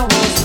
I was